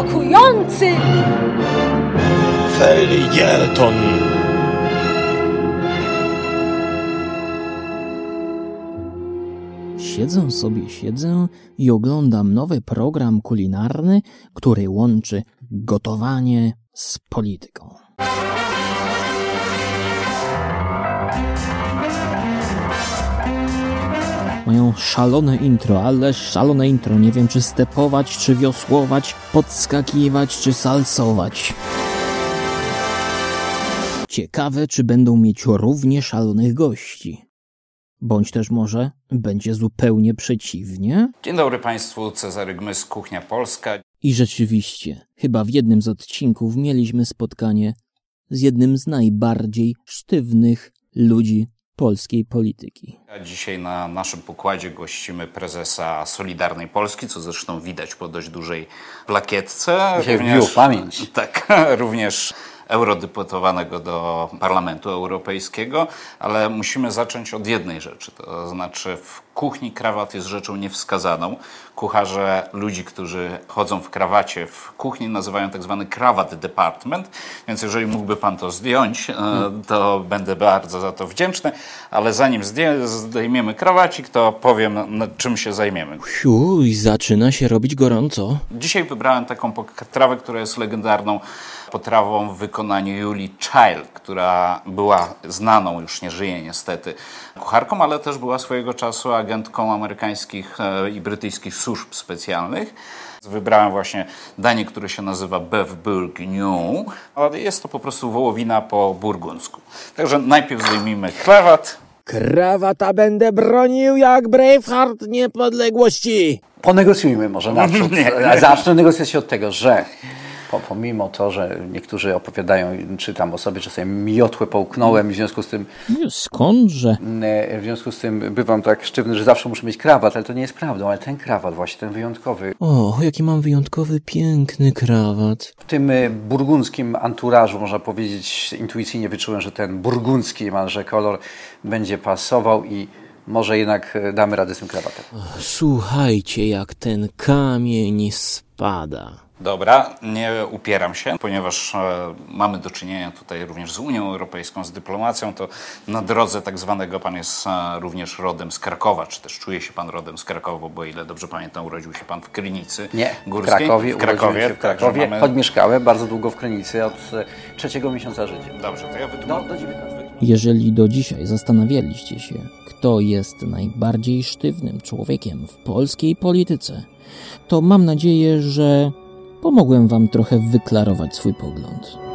szokujący! Felieton! Siedzę sobie, siedzę i oglądam nowy program kulinarny, który łączy gotowanie z polityką. Mają szalone intro, ale szalone intro. Nie wiem, czy stepować, czy wiosłować, podskakiwać, czy salsować. Ciekawe, czy będą mieć równie szalonych gości. Bądź też może będzie zupełnie przeciwnie. Dzień dobry Państwu, Cezary Gmys, Kuchnia Polska. I rzeczywiście, chyba w jednym z odcinków mieliśmy spotkanie z jednym z najbardziej sztywnych ludzi polskiej polityki. Dzisiaj na naszym pokładzie gościmy prezesa Solidarnej Polski, co zresztą widać po dość dużej plakietce. Dzisiaj w pamięć. Tak, również eurodeputowanego do Parlamentu Europejskiego, ale musimy zacząć od jednej rzeczy, to znaczy w kuchni krawat jest rzeczą niewskazaną. Kucharze ludzi, którzy chodzą w krawacie w kuchni nazywają tak zwany krawat department, więc jeżeli mógłby pan to zdjąć, e, to będę bardzo za to wdzięczny, ale zanim zdejmiemy krawacik, to powiem czym się zajmiemy. Fiu, i zaczyna się robić gorąco. Dzisiaj wybrałem taką potrawę, która jest legendarną potrawą w wykonaniu Julii Child, która była znaną, już nie żyje niestety, kucharką, ale też była swojego czasu agentką amerykańskich e, i brytyjskich służb specjalnych. Wybrałem właśnie danie, które się nazywa ale Jest to po prostu wołowina po burgundzku. Także najpierw zdejmijmy krawat. Krawata będę bronił jak Braveheart niepodległości! Ponegocjujmy może naprzód. Zacznę negocjacje od tego, że po, pomimo to, że niektórzy opowiadają, czy tam osoby, że sobie miotłę połknąłem i w związku z tym Nie, Skądże? e, w związku z tym bywam tak sztywny, że zawsze muszę mieć krawat, ale to nie jest prawdą, ale ten krawat właśnie, ten wyjątkowy, O, jaki mam wyjątkowy, piękny krawat. w tym e, burgundzkim anturażu, można powiedzieć, intuicyjnie wyczułem, że ten burgundzki niemalże kolor będzie pasował i może jednak e, damy radę z tym krawatem. Słuchajcie, jak ten kamień spada. Dobra, nie upieram się, ponieważ e, mamy do czynienia tutaj również z Unią Europejską, z dyplomacją, to na drodze tak zwanego pan jest e, również rodem z Krakowa, czy też czuje się pan rodem z Krakowa, bo o ile dobrze pamiętam, urodził się pan w Krynicy Nie, w Górskiej. Krakowie, w Krakowie, się w także Krakowie, mamy- choć mieszkałem bardzo długo w Krynicy, od e, trzeciego miesiąca życia. Dobrze, to ja wytłumaczę. do 19. Jeżeli do dzisiaj zastanawialiście się, kto jest najbardziej sztywnym człowiekiem w polskiej polityce, to mam nadzieję, że pomogłem wam trochę wyklarować swój pogląd.